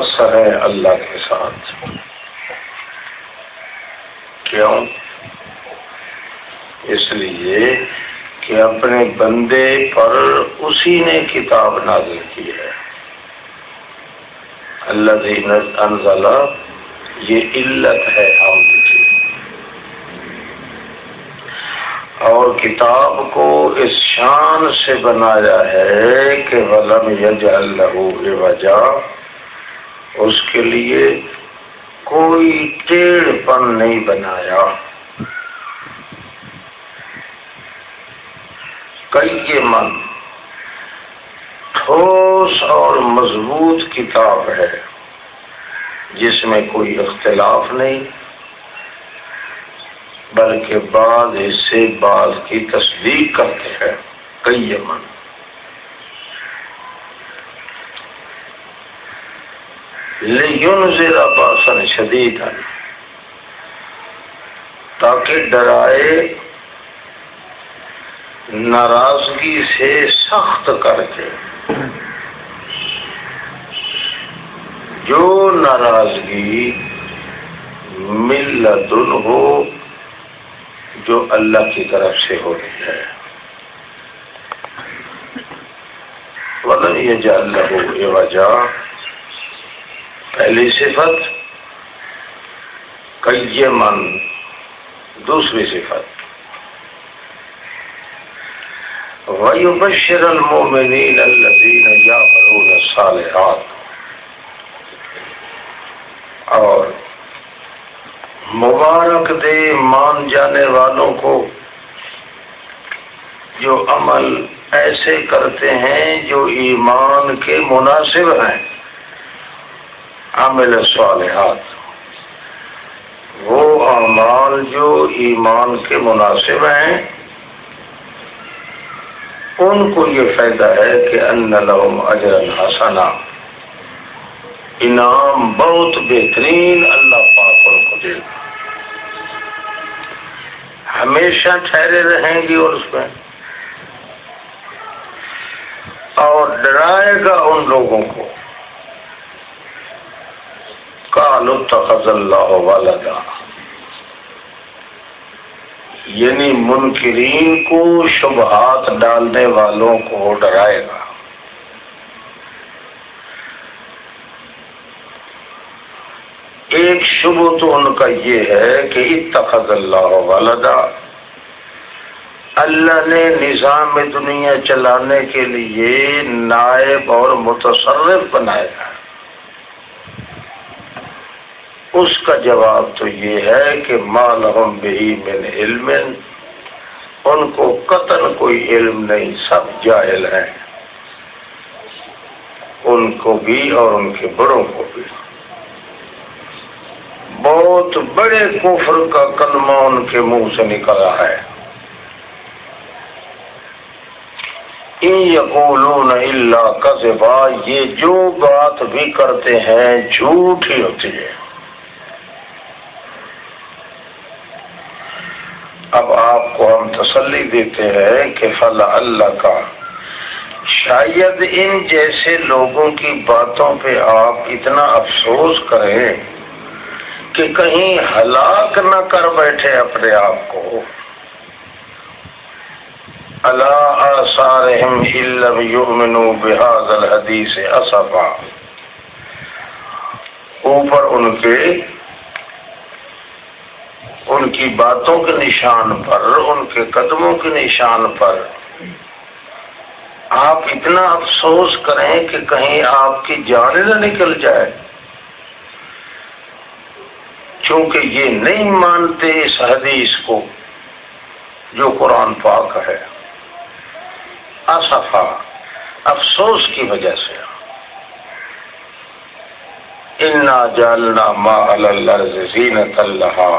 خاص ہے اللہ کے ساتھ۔ کیوں؟ اس لیے کہ اپنے بندے پر اسی نے کتاب نازل کی ہے۔ اللہ دین انزلہ یہ علت ہے ہم کی۔ اور کتاب کو اس شان سے بنایا ہے کہ ولم یج اللہ وجہ اس کے لیے کوئی ٹیڑھ پن نہیں بنایا۔ کئی کے من ٹھوس اور مضبوط کتاب ہے، جس میں کوئی اختلاف نہیں، بلکہ بعض حصے بعض کی تصدیق کرتے ہیں۔ کئی من لیکن زیرا باسن شدید تاکہ ڈرائے ناراضگی سے سخت کر کے جو ناراضگی ملتن ہو، جو اللہ کی طرف سے ہو رہی ہے۔ ولن یہ جال ہو یہ وجہ پہلی صفت کئی من، دوسری صفت۔ وَيُبَشِّرَ الْمُؤْمِنِينَ الَّذِينَ يَعْمَلُونَ الصَّالِحَاتِ۔ اور مبارک دے مان جانے والوں کو جو عمل ایسے کرتے ہیں جو ایمان کے مناسب ہیں۔ عمل صالحات۔ وہ اعمال جو ایمان کے مناسب ہیں، ان کو یہ فائدہ ہے کہ ان لهم اجر حسنا۔ انعام بہت بہترین اللہ پاک ان کو دے۔ گا ہمیشہ ٹھہرے رہیں گی اور اس میں۔ اور ڈرائے گا ان لوگوں کو۔ کال تخذ اللہ والدہ یعنی منکرین کو شبہات ڈالنے والوں کو ڈرائے گا۔ ایک شبہ تو ان کا یہ ہے کہ اتخذ اللہ والدہ اللہ نے نظام دنیا چلانے کے لیے نائب اور متصرف بنایا۔ اس کا جواب تو یہ ہے کہ مالحم بہی من علم، ان کو قطن کوئی علم نہیں، سب جاہل ہیں۔ ان کو بھی اور ان کے بڑوں کو بھی۔ بہت بڑے کفر کا کلمہ ان کے منہ سے نکلا ہے۔ یقولون اللہ کذبا، یہ جو بات بھی کرتے ہیں، جھوٹ ہی ہوتی ہے۔ اب آپ کو ہم تسلی دیتے ہیں کہ فلا اللہ کا۔ شاید ان جیسے لوگوں کی باتوں پہ آپ اتنا افسوس کریں کہ کہیں ہلاک نہ کر بیٹھے اپنے آپ کو۔ اللہ آثارہم علم یؤمنوا الحدیث اصفا۔ اوپر ان کے ان کی باتوں کے نشان پر، ان کے قدموں کے نشان پر۔ آپ اتنا افسوس کریں کہ کہیں آپ کی جان نہ نکل جائے۔ چونکہ یہ نہیں مانتے اس حدیث کو جو قرآن پاک ہے۔ اصفا، افسوس کی وجہ سے۔ انا جالنا ما الارض زینت اللہ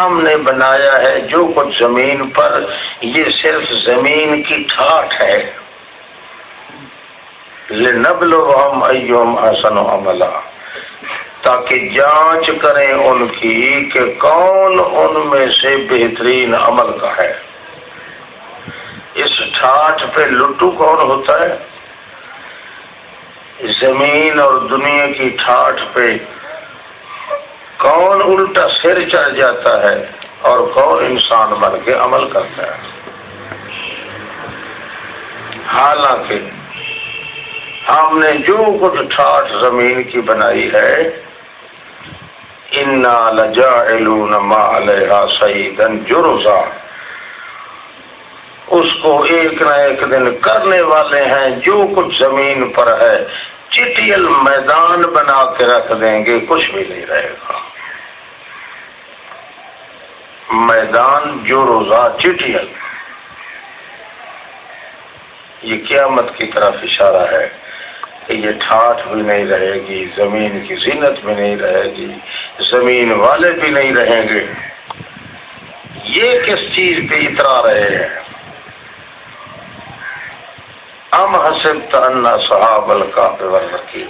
ہم نے بنایا ہے جو کچھ زمین پر، یہ صرف زمین کی ٹھاٹ ہے۔ لنبلو ہم ایوم حسن عملہ تاکہ جانچ کریں ان کی کہ کون ان میں سے بہترین عمل کا ہے۔ اس ٹھاٹ پہ لٹو کون ہوتا ہے؟ زمین اور دنیا کی ٹھاٹ پہ کون الٹا سر چڑھ جاتا ہے اور کون انسان بن کے عمل کرتا ہے؟ حالانکہ ہم نے جو کچھ ٹھاٹ زمین کی بنائی ہے، انا لجا ما علیہ سعیدن جرزا۔ اس کو ایک نہ ایک دن کرنے والے ہیں جو کچھ زمین پر ہے۔ چٹیل میدان بنا کے رکھ دیں گے، کچھ بھی نہیں رہے گا۔ میدان جو روزہ چٹیل یہ قیامت کی طرف اشارہ ہے کہ یہ ٹھاٹ بھی نہیں رہے گی، زمین کی زینت بھی نہیں رہے گی، زمین والے بھی نہیں رہیں گے۔ یہ کس چیز پہ اترا رہے ہیں؟ ام حسب تنا صحاب الکا رکھی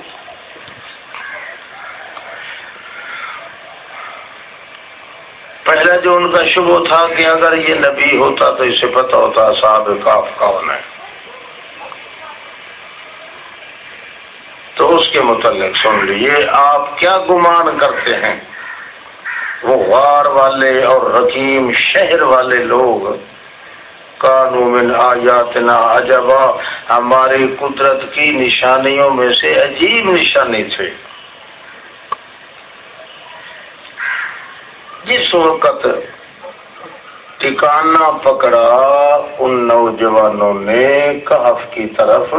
پہلا جو ان کا شبہ تھا کہ اگر یہ نبی ہوتا تو اسے پتہ ہوتا صاحب کاف کون ہے۔ تو اس کے متعلق سن لیے آپ کیا گمان کرتے ہیں؟ وہ غار والے اور حکیم شہر والے لوگ، قانون آیات نا عجبا، ہماری قدرت کی نشانیوں میں سے عجیب نشانی تھے۔ جس وقت ٹھکانا پکڑا ان نوجوانوں نے کہف کی طرف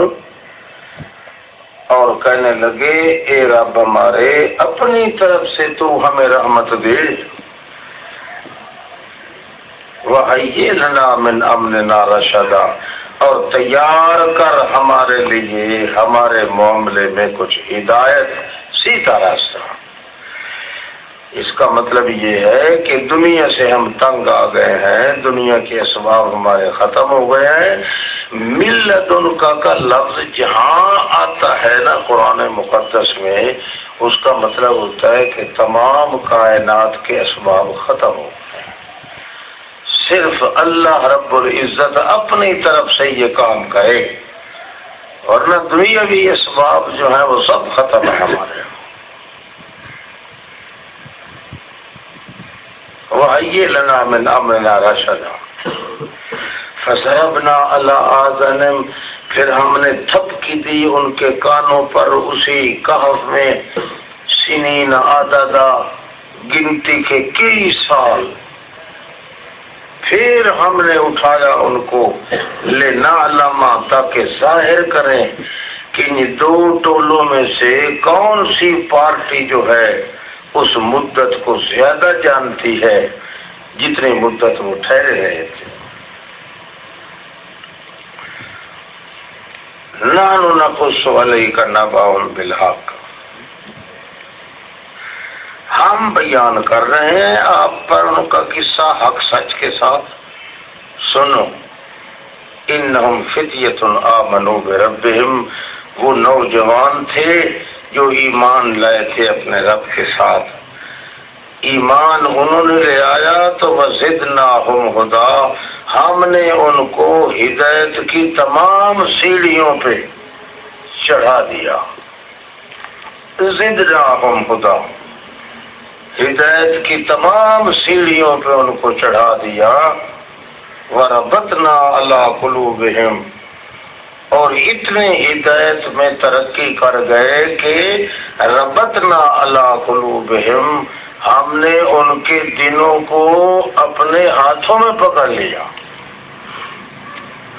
اور کہنے لگے اے رب ہمارے اپنی طرف سے تو ہمیں رحمت دے وہ من امن رشدا اور تیار کر ہمارے لیے ہمارے معاملے میں کچھ ہدایت سیتا راستہ اس کا مطلب یہ ہے کہ دنیا سے ہم تنگ آ گئے ہیں، دنیا کے اسباب ہمارے ختم ہو گئے ہیں۔ ملت ان کا کا لفظ جہاں آتا ہے نا قرآن مقدس میں، اس کا مطلب ہوتا ہے کہ تمام کائنات کے اسباب ختم ہو گئے ہیں۔ صرف اللہ رب العزت اپنی طرف سے یہ کام کرے، ورنہ دنیاوی اسباب جو ہے وہ سب ختم ہے ہمارے۔ وہ لنا میں نام راشدا فصحب اللہ آزن پھر ہم نے تھپ کی دی ان کے کانوں پر اسی کہف میں۔ سنین آدادا گنتی کے کئی سال۔ پھر ہم نے اٹھایا ان کو۔ لینا علامہ تاکہ ظاہر کریں کہ ان دو ٹولوں میں سے کون سی پارٹی جو ہے اس مدت کو زیادہ جانتی ہے جتنی مدت وہ ٹھہرے رہے تھے۔ نانو نقص علیہ کا نباؤن بالحق۔ ہم بیان کر رہے ہیں، آپ پر ان کا قصہ حق سچ کے ساتھ۔ سنو۔ ان فطیت آمنو رب وہ نوجوان تھے۔ جو ایمان لائے تھے اپنے رب کے ساتھ۔ ایمان انہوں نے لے آیا تو وہ ضد نہ خدا ہم نے ان کو ہدایت کی تمام سیڑھیوں پہ چڑھا دیا۔ ضد نہ خدا ہدایت کی تمام سیڑھیوں پہ ان کو چڑھا دیا۔ وربتنا اللہ کلو بہم اور اتنے ہدایت میں ترقی کر گئے کہ ربتنا اللہ کلو بہم ہم نے ان کے دنوں کو اپنے ہاتھوں میں پکڑ لیا۔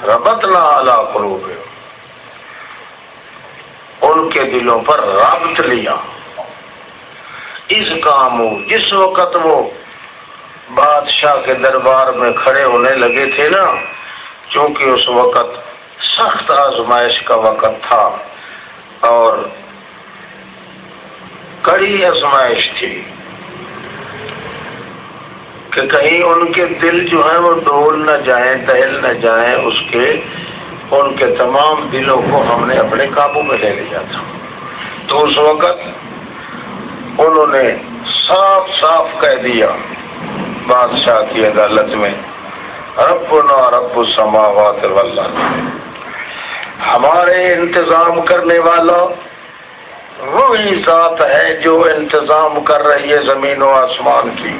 ربتنا اللہ کلو بہم ان کے دلوں پر رابط لیا۔ اس کام جس وقت وہ بادشاہ کے دربار میں کھڑے ہونے لگے تھے نا، چونکہ اس وقت سخت آزمائش کا وقت تھا اور کڑی آزمائش تھی کہ کہیں ان کے دل جو ہے وہ ڈول نہ جائیں، دہل نہ جائیں، اس کے، ان کے تمام دلوں کو ہم نے اپنے قابو میں لے لیا تھا۔ تو اس وقت انہوں نے صاف صاف کہہ دیا بادشاہ کی عدالت میں رب نا رب سماوات واللہ ہمارے انتظام کرنے والا وہی ذات ہے جو انتظام کر رہی ہے زمین و آسمان کی۔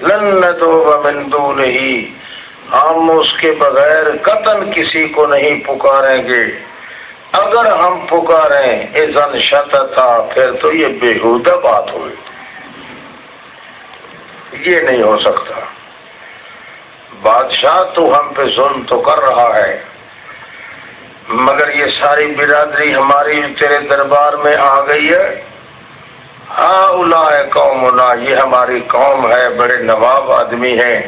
لن دو بندو نہیں ہم اس کے بغیر قتل کسی کو نہیں پکاریں گے۔ اگر ہم پکاریں ازن شت تھا پھر تو یہ بےحودہ بات ہوئی۔ یہ نہیں ہو سکتا۔ بادشاہ تو ہم پہ ظلم تو کر رہا ہے۔ مگر یہ ساری برادری ہماری تیرے دربار میں آ گئی ہے۔ ہاں الا ہے قوم یہ ہماری قوم ہے، بڑے نواب آدمی ہیں،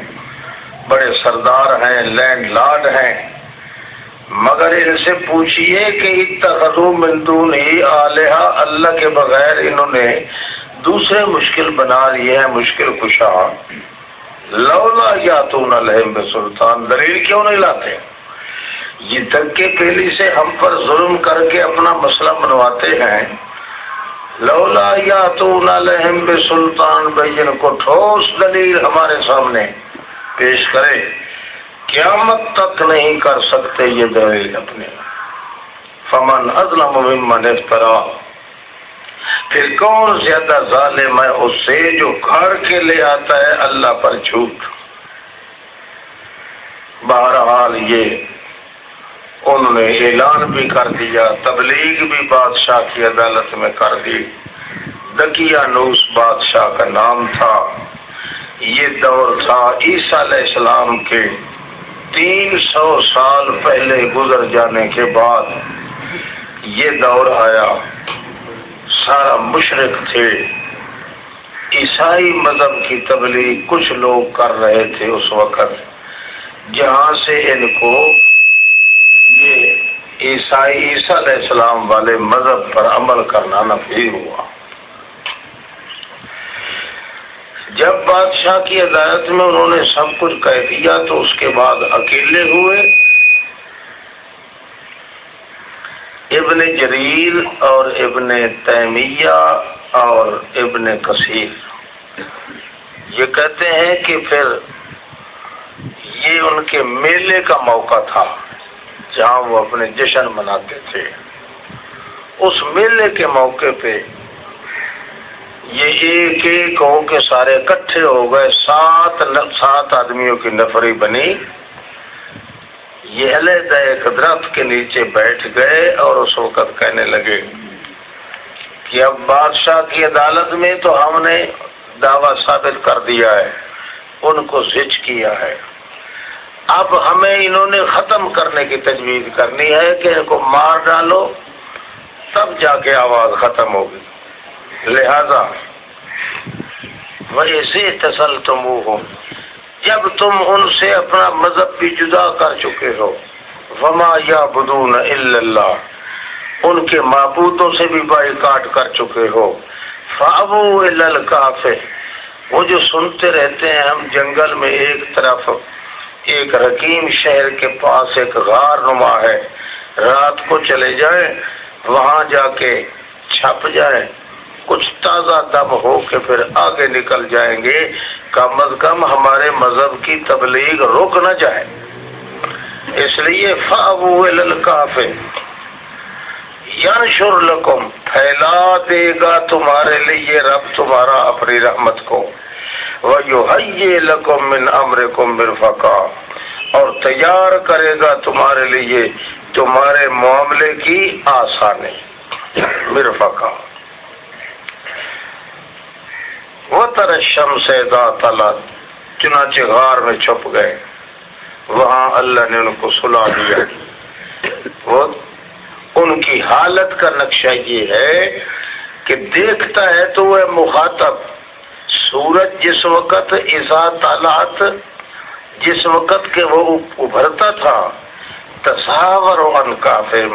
بڑے سردار ہیں، لینڈ لارڈ ہیں۔ مگر ان سے پوچھئے کہ اتخذو من دون ہی آلیہ اللہ کے بغیر انہوں نے دوسرے مشکل بنا لیے ہیں، مشکل کشا لولا یا تو نہ سلطان دلیل کیوں نہیں لاتے؟ یہ دھکے پہلی سے ہم پر ظلم کر کے اپنا مسئلہ منواتے ہیں۔ لولا یا تو لہم بے سلطان بین کو ٹھوس دلیل ہمارے سامنے پیش کرے، قیامت تک نہیں کر سکتے یہ دلیل اپنے۔ فمن ازلم ممن افترا۔ پھر کون زیادہ ظالم ہے اس سے جو گھر کے لے آتا ہے اللہ پر جھوٹ؟ بہرحال یہ انہوں نے اعلان بھی کر دیا، تبلیغ بھی بادشاہ کی عدالت میں کر دی۔ دکیا نوس بادشاہ کا نام تھا۔ یہ دور تھا عیسیٰ علیہ السلام کے۔ تین سو سال پہلے گزر جانے کے بعد یہ دور آیا۔ سارا مشرق تھے۔ عیسائی مذہب کی تبلیغ کچھ لوگ کر رہے تھے اس وقت۔ جہاں سے ان کو عیسائی عیسیٰ علیہ السلام والے مذہب پر عمل کرنا نفی ہوا۔ جب بادشاہ کی عدالت میں انہوں نے سب کچھ کہہ دیا تو اس کے بعد اکیلے ہوئے۔ ابن جریر اور ابن تیمیہ اور ابن کثیر۔ یہ کہتے ہیں کہ پھر یہ ان کے میلے کا موقع تھا۔ جہاں وہ اپنے جشن مناتے تھے۔ اس میلے کے موقع پہ یہ ایک ایک ہو کے سارے اکٹھے ہو گئے۔ سات سات آدمیوں کی نفری بنی۔ یہ علیحدہ ایک درخت کے نیچے بیٹھ گئے اور اس وقت کہنے لگے کہ اب بادشاہ کی عدالت میں تو ہم نے دعویٰ ثابت کر دیا ہے، ان کو زچ کیا ہے۔ اب ہمیں انہوں نے ختم کرنے کی تجویز کرنی ہے کہ ان کو مار ڈالو، تب جا کے آواز ختم ہوگی۔ لہذا وہی سے تسل تم ہو جب تم ان سے اپنا مذہب بھی جدا کر چکے ہو، وما یا بدون اللہ، ان کے معبودوں سے بھی بائی کاٹ کر چکے ہو۔ فابو الکافے وہ جو سنتے رہتے ہیں ہم جنگل میں ایک طرف ایک رقیم شہر کے پاس ایک غار نما ہے۔ رات کو چلے جائیں، وہاں جا کے چھپ جائیں۔ کچھ تازہ دم ہو کے پھر آگے نکل جائیں گے۔ کم از کم ہمارے مذہب کی تبلیغ رک نہ جائے۔ اس لیے فاف ینشر لکم پھیلا دے گا تمہارے لیے رب تمہارا اپنی رحمت کو۔ لَكُم مِّنْ أَمْرِكُمْ مِرْفَقًا اور تیار کرے گا تمہارے لیے تمہارے معاملے کی آسانی۔ مرفقا وہ ترشم سے دا چنانچہ غار میں چھپ گئے۔ وہاں اللہ نے ان کو سلا دیا۔ وہ ان کی حالت کا نقشہ یہ ہے کہ دیکھتا ہے تو وہ مخاطب۔ سورج جس وقت ایسا تعلق جس وقت کے وہ ابھرتا تھا تصاور ان کافر،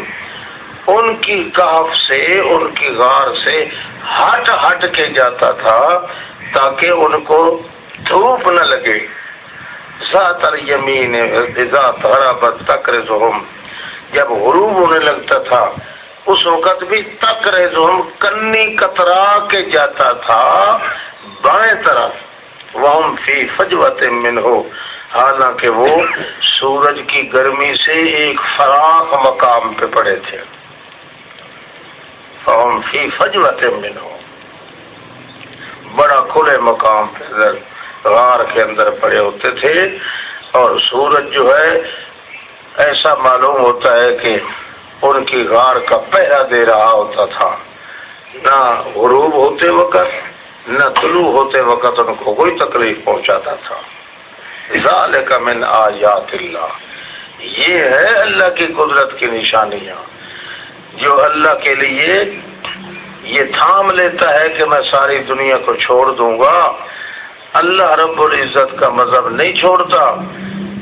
ان کی کاف سے، ان کی غار سے ہٹ ہٹ کے جاتا تھا تاکہ ان کو دھوپ نہ لگے۔ ذات یمین ذات حرابت تکر جب غروب ہونے لگتا تھا اس وقت بھی تک رہے کنی کترا کے جاتا تھا، بائیں طرف وہ فی فجوت من ہو حالانکہ وہ سورج کی گرمی سے ایک فراق مقام پہ پڑے تھے۔ فی فجوت من ہو بڑا کھلے مقام پہ غار کے اندر پڑے ہوتے تھے۔ اور سورج جو ہے، ایسا معلوم ہوتا ہے کہ ان کی غار کا پہرا دے رہا ہوتا تھا۔ نہ غروب ہوتے وقت، نہ طلوع ہوتے وقت ان کو کوئی تکلیف پہنچاتا تھا۔ ذالک من آیات اللہ۔ یہ ہے اللہ کی قدرت کی نشانیاں۔ جو اللہ کے لیے یہ تھام لیتا ہے کہ میں ساری دنیا کو چھوڑ دوں گا، اللہ رب العزت کا مذہب نہیں چھوڑتا،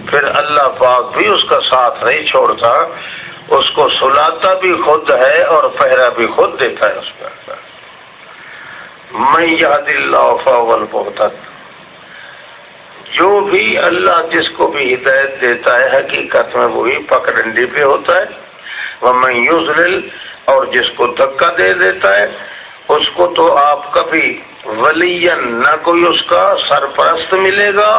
پھر اللہ پاک بھی اس کا ساتھ نہیں چھوڑتا۔ اس کو سلاتا بھی خود ہے اور پہرا بھی خود دیتا ہے اس پر میں یاد اللہ فاول بہت جو بھی اللہ جس کو بھی ہدایت دیتا ہے، حقیقت میں وہی پکڑنڈی پہ ہوتا ہے۔ وہ میں اور جس کو دھکا دے دیتا ہے، اس کو تو آپ کبھی ولی نہ کوئی اس کا سرپرست ملے گا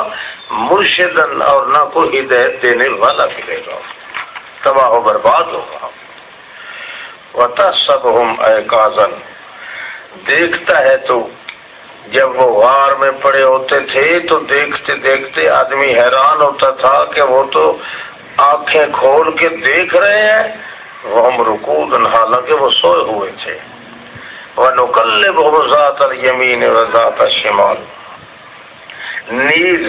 مرشدن اور نہ کوئی ہدایت دینے والا ملے گا۔ تباہ و برباد ہوگا وہ سب ہم اے کازن دیکھتا ہے تو، جب وہ غار میں پڑے ہوتے تھے تو دیکھتے دیکھتے آدمی حیران ہوتا تھا کہ وہ تو آنکھیں کھول کے دیکھ رہے ہیں۔ وہ ہم رکود حالانکہ وہ سوئے ہوئے تھے۔ وہ نکل بہت ذات یمین ذات شمال نیز،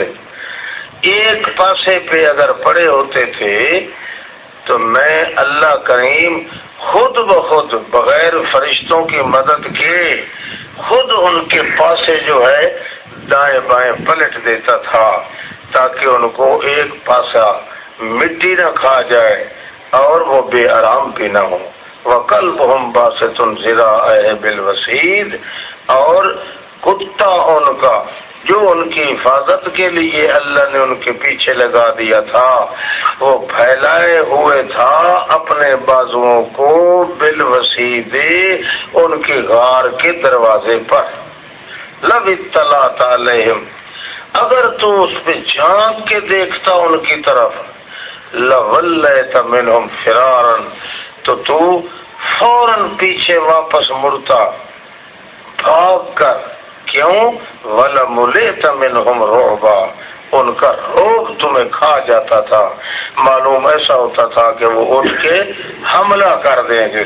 ایک پاسے پہ اگر پڑے ہوتے تھے تو میں اللہ کریم خود بخود بغیر فرشتوں کی مدد کے خود ان کے پاسے جو ہے دائیں بائیں پلٹ دیتا تھا تاکہ ان کو ایک پاسا مٹی نہ کھا جائے اور وہ بے آرام بھی نہ ہو وہ کل بہم باس تم زرا بال وسید اور کتا ان کا جو ان کی حفاظت کے لیے اللہ نے ان کے پیچھے لگا دیا تھا، وہ پھیلائے ہوئے تھا اپنے بازو کو بل وسیدے ان کے غار کے دروازے پر۔ لب اطلاع تعلیم اگر تو اس پہ جھانک کے دیکھتا ان کی طرف۔ لول تمن فرارن تو تو فوراً پیچھے واپس مڑتا۔ بھاگ کر۔ کیوں؟ ولا ملے تمن روبا ان کا روب تمہیں کھا جاتا تھا۔ معلوم ایسا ہوتا تھا کہ وہ اٹھ کے حملہ کر دیں گے۔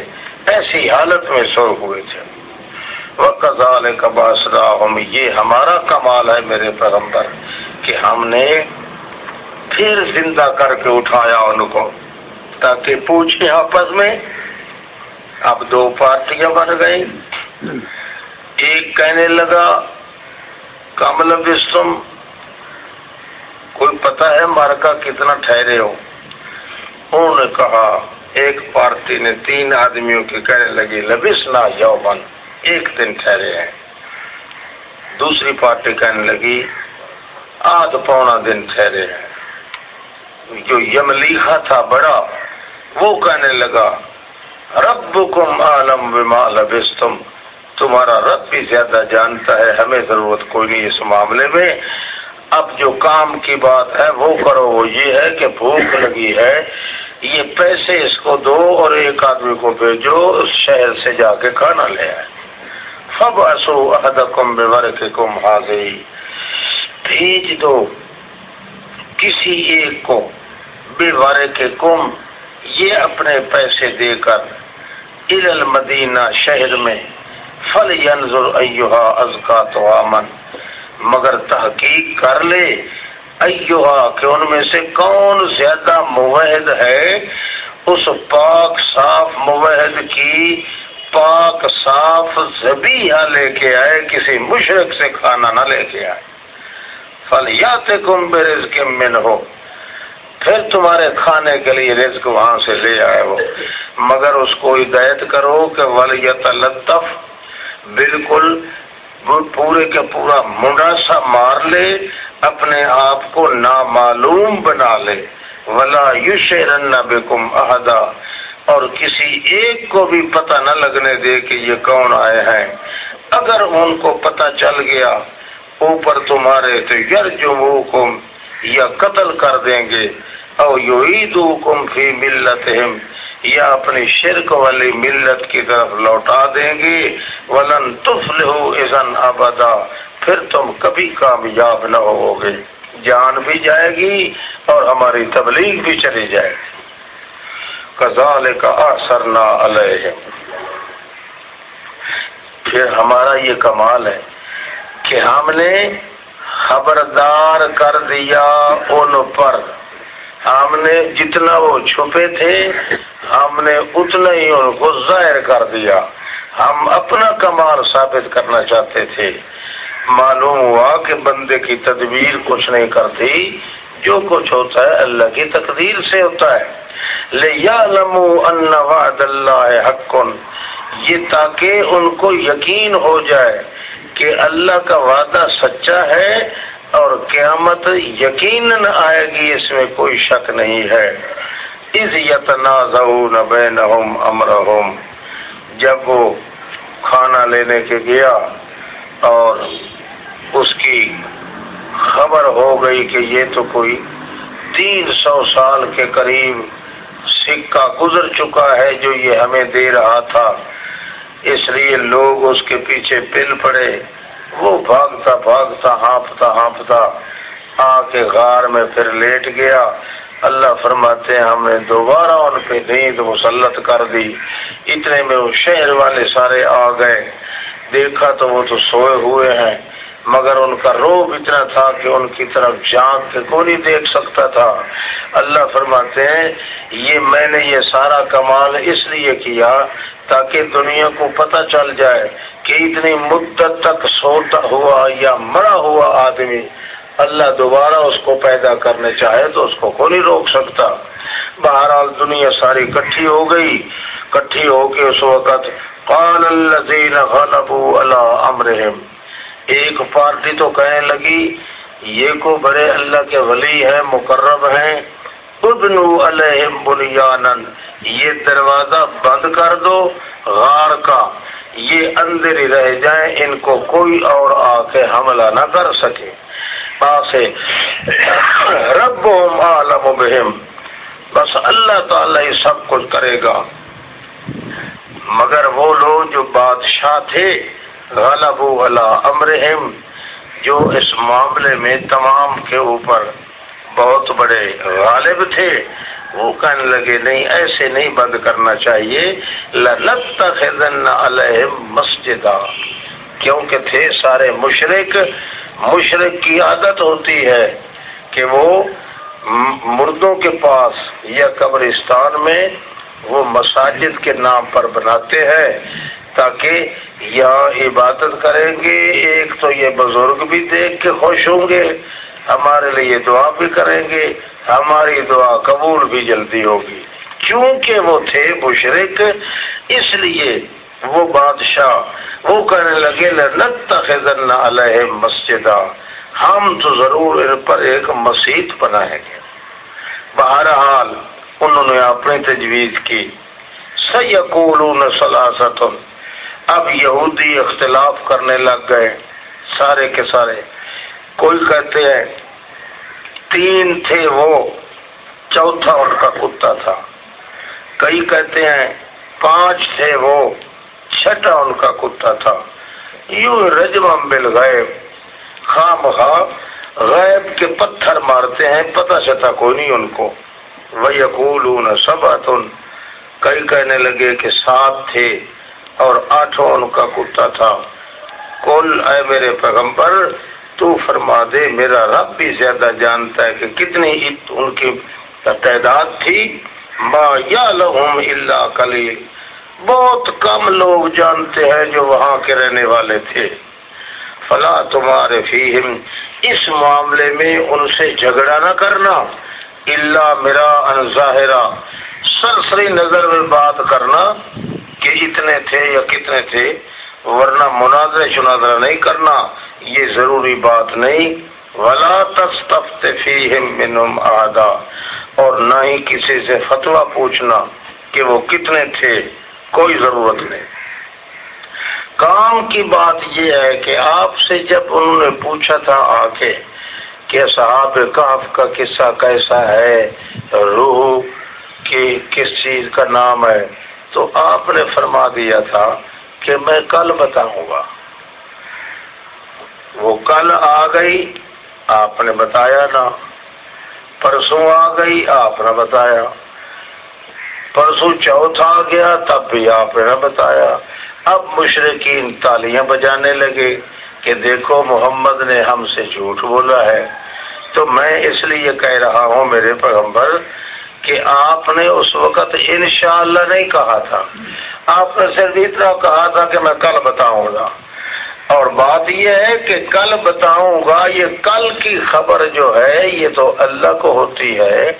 ایسی حالت میں سو ہوئے تھے۔ وہ کزال کباسرا ہم یہ ہمارا کمال ہے میرے پیغمبر، کہ ہم نے پھر زندہ کر کے اٹھایا ان کو، تاکہ پوچھے آپس میں۔ اب دو پارٹیاں بن گئی ایک کہنے لگا کمل بستم کوئی پتا ہے مارکا کتنا ٹھہرے ہو؟ انہوں نے کہا، ایک پارٹی نے تین آدمیوں کے کہنے لگی لبس نہ یومن، ایک دن ٹھہرے ہیں۔ دوسری پارٹی کہنے لگی، آدھ پونا دن ٹھہرے ہیں۔ جو یملیخا تھا بڑا، وہ کہنے لگا رب کم عالم بما لبستم تمہارا رب بھی زیادہ جانتا ہے، ہمیں ضرورت کوئی نہیں اس معاملے میں۔ اب جو کام کی بات ہے، وہ کرو۔ وہ یہ ہے کہ بھوک لگی ہے۔ یہ پیسے اس کو دو اور ایک آدمی کو بھیجو اس شہر سے جا کے کھانا لے آئے۔ فب اصو عہد کم بے کے کم حاضری۔ بھیج دو۔ کسی ایک کو بے وارے کے کم یہ اپنے پیسے دے کر المدینہ شہر میں فل ینظر ایوہا ازکا توامن مگر تحقیق کر لے۔ ایوہا کہ ان میں سے کون زیادہ موحد ہے؟ اس پاک صاف موحد کی پاک صاف زبیہ لے کے آئے، کسی مشرق سے کھانا نہ لے کے آئے۔ فل یا کم بے رزق من ہو پھر تمہارے کھانے کے لیے رزق وہاں سے لے آئے وہ مگر اس کو ہدایت کرو کہ ولیت لطف بالکل وہ پورے کا پورا منڈا سا مار لے، اپنے آپ کو نامعلوم بنا لے۔ ولا یوش بکم احدا اور کسی ایک کو بھی پتہ نہ لگنے دے کہ یہ کون آئے ہیں۔ اگر ان کو پتہ چل گیا، اوپر تمہارے تو یر یا قتل کر دیں گے۔ او یو عید کم فی ملت یا اپنی شرک والی ملت کی طرف لوٹا دیں گے۔ ولن تفل ازن ابدا، پھر تم کبھی کامیاب نہ ہو گے جان بھی جائے گی اور ہماری تبلیغ بھی چلی جائے گی۔ کزال کا اثر نہ علیہ پھر ہمارا یہ کمال ہے کہ ہم نے خبردار کر دیا ان پر۔ ہم نے جتنا وہ چھپے تھے، ہم نے اتنا ہی ان کو ظاہر کر دیا۔ ہم اپنا کمال ثابت کرنا چاہتے تھے۔ معلوم ہوا کہ بندے کی تدبیر کچھ نہیں کرتی، جو کچھ ہوتا ہے اللہ کی تقدیر سے ہوتا ہے۔ لے یا لمو اللہ حق۔ یہ تاکہ ان کو یقین ہو جائے کہ اللہ کا وعدہ سچا ہے اور قیامت یقیناً آئے گی، اس میں کوئی شک نہیں ہے۔ اس یتنازعون بینہم امرہم، جب وہ کھانا لینے کے گیا اور اس کی خبر ہو گئی کہ یہ تو کوئی تین سو سال کے قریب سکہ گزر چکا ہے جو یہ ہمیں دے رہا تھا، اس لیے لوگ اس کے پیچھے پل پڑے۔ وہ بھاگتا بھاگتا ہانپتا ہانپتا آ کے غار میں پھر لیٹ گیا۔ اللہ فرماتے ہیں، ہم نے دوبارہ ان پہ نیند مسلط کر دی۔ اتنے میں وہ شہر والے سارے آ گئے۔ دیکھا تو وہ تو سوئے ہوئے ہیں، مگر ان کا روب اتنا تھا کہ ان کی طرف جان کے کو نہیں دیکھ سکتا تھا۔ اللہ فرماتے ہیں، یہ میں نے یہ سارا کمال اس لیے کیا تاکہ دنیا کو پتہ چل جائے کہ اتنی مدت تک سوتا ہوا یا مرا ہوا آدمی اللہ دوبارہ اس کو پیدا کرنے چاہے تو اس کو کو نہیں روک سکتا؟ بہرحال دنیا ساری کٹھی ہو گئی۔ کٹھی ہو کے اس وقت قال الذين غلبوا على امرهم ایک پارٹی تو کہنے لگی، یہ کو بڑے اللہ کے ولی ہیں، مقرب ہیں۔ ابنو علیہم بنیانن یہ دروازہ بند کر دو، غار کا۔ یہ اندر ہی رہ جائیں، ان کو کوئی اور آ کے حملہ نہ کر سکے۔ آسے رب عالم بہم۔ بس اللہ تعالی سب کچھ کرے گا۔ مگر وہ لوگ جو بادشاہ تھے غلب امرہم، جو اس معاملے میں تمام کے اوپر بہت بڑے غالب تھے۔ وہ کہنے لگے، نہیں، ایسے نہیں بند کرنا چاہیے۔ علیہ مسجد کیونکہ تھے سارے مشرق۔ مشرق کی عادت ہوتی ہے کہ وہ مردوں کے پاس یا قبرستان میں وہ مساجد کے نام پر بناتے ہیں، تاکہ یہاں عبادت کریں گے۔ ایک تو یہ بزرگ بھی دیکھ کے خوش ہوں گے۔ ہمارے لیے دعا بھی کریں گے، ہماری دعا قبول بھی جلدی ہوگی۔ کیونکہ وہ تھے مشرق اس لیے وہ بادشاہ، وہ کہنے لگے لنت علیہ مسجد ہم تو ضرور ان پر ایک مسجد بنائیں گے۔ بہرحال، انہوں نے اپنی تجویز کی۔ سیقولون سلاستن اب یہودی اختلاف کرنے لگ گئے، سارے کے سارے۔ کوئی کہتے ہیں، تین تھے وہ، چوتھا ان کا کتا تھا۔ کئی کہتے ہیں، پانچ تھے وہ، چھٹا ان کا کتا تھا۔ یوں رجم بل گئے۔ خام غیب کے پتھر مارتے ہیں، پتہ چتا کوئی نہیں ان کو۔ وہ یقول سب کئی کہنے لگے کہ سات تھے اور آٹھوں ان کا کتا تھا۔ کل اے میرے پیغمبر تو فرما دے، میرا رب بھی زیادہ جانتا ہے کہ کتنی ان کی تعداد تھی۔ ما یا لہم اللہ کلیل بہت کم لوگ جانتے ہیں جو وہاں کے رہنے والے تھے۔ فلا تمہارے فیہم۔ اس معاملے میں ان سے جھگڑا نہ کرنا۔ اللہ میرا ان ظاہرہ سرسری نظر میں بات کرنا کہ اتنے تھے یا کتنے تھے، ورنہ مناظر شناظر نہیں کرنا۔ یہ ضروری بات نہیں۔ ولا تستفت فیہم منہم اور نہ ہی کسی سے فتوا پوچھنا کہ وہ کتنے تھے، کوئی ضرورت نہیں۔ کام کی بات یہ ہے کہ آپ سے جب انہوں نے پوچھا تھا آ کے کہ صحاب کاف کا قصہ کیسا ہے، روح کہ کس چیز کا نام ہے، تو آپ نے فرما دیا تھا کہ میں کل بتاؤں گا۔ وہ کل آ گئی، آپ نے بتایا نا۔ پرسوں آ گئی، آپ نے بتایا۔ پرسوں چوتھا آ گیا، تب بھی آپ نے بتایا۔ اب مشرقین تالیاں بجانے لگے کہ دیکھو محمد نے ہم سے جھوٹ بولا ہے۔ تو میں اس لیے کہہ رہا ہوں میرے پیغمبر کہ آپ نے اس وقت انشاءاللہ نہیں کہا تھا۔ آپ نے صرف اتنا کہا تھا کہ میں کل بتاؤں گا۔ اور بات یہ ہے کہ کل بتاؤں گا، یہ کل کی خبر جو ہے، یہ تو اللہ کو ہوتی ہے۔